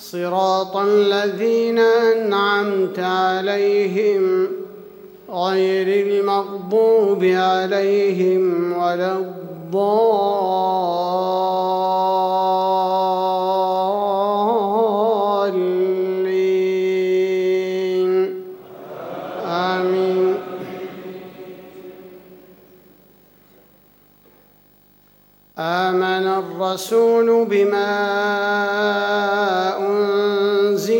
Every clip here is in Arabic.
صراط الذين أنعمت عليهم غير المغضوب عليهم ولا الضالين. آمين. آمن الرسول بما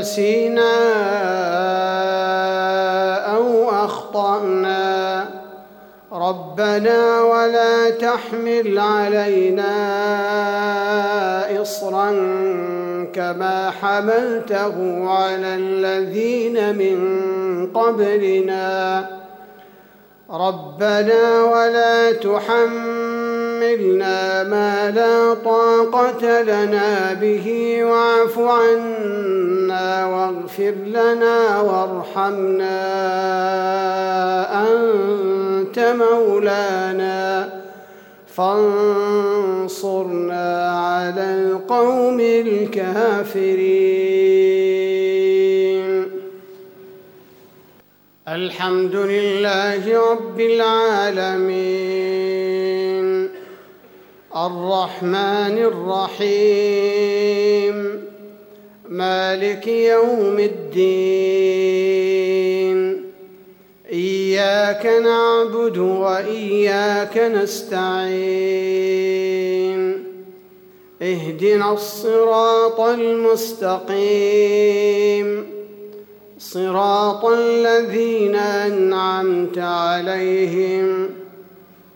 نسينا أو أخطأنا. ربنا ولا تحمل علينا إصرا كما حملته على الذين من قبلنا. ربنا ولا تحملنا ما لا طاقة لنا به. واعف عنا واغفر لنا وارحمنا. أنت مولانا. فانصرنا على القوم الكافرين. الحمد لله رب العالمين. الرحمن الرحيم. مالك يوم الدين. إياك نعبد وإياك نستعين. اهدنا الصراط المستقيم. صراط الذين أنعمت عليهم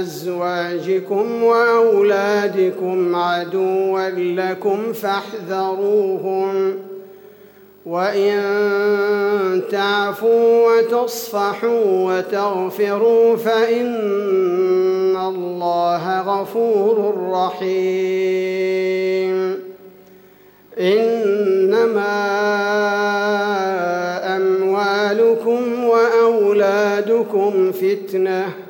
أزواجكم وأولادكم عدوا لكم فاحذروهم. وإن تعفوا وتصفحوا وتغفروا فإن الله غفور رحيم. إنما أموالكم وأولادكم فتنة.